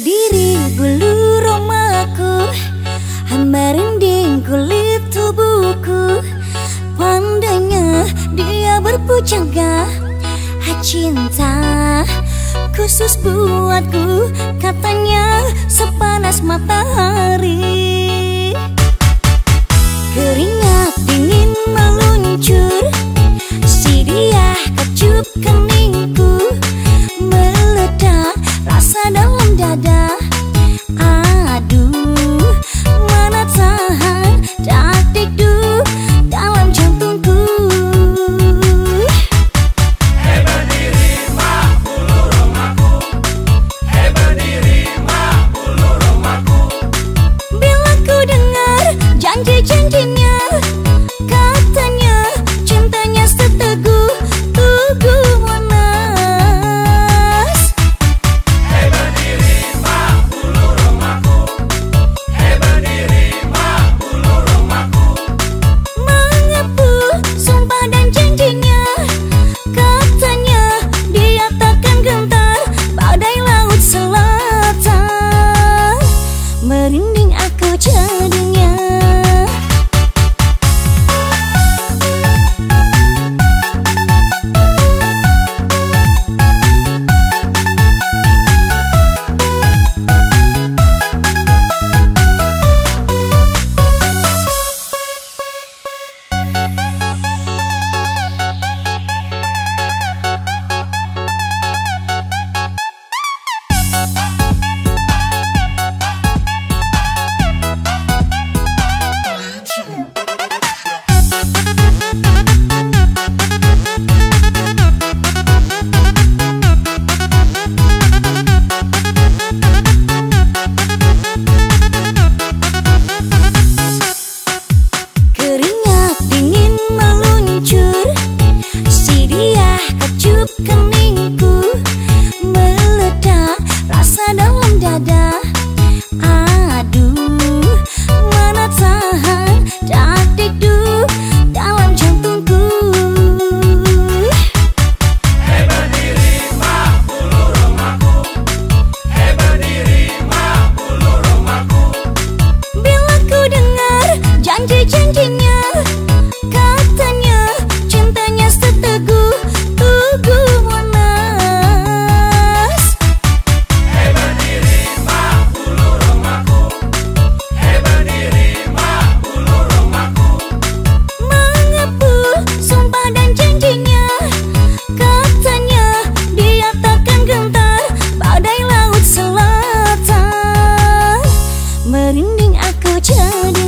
Berdiri bulu romaku Merinding kulit tubuhku. Pandainya dia berpujangga Cinta khusus buatku Katanya Katanya cintanya seteguh Tugu Monas. Hei berdiri mak bulu rumahku. Hei berdiri mak bulu rumahku. Mengaku sumpah dan janjinya Katanya dia takkan gentar Badai laut selatan. Merinding aku jadinya Merinding aku jadi.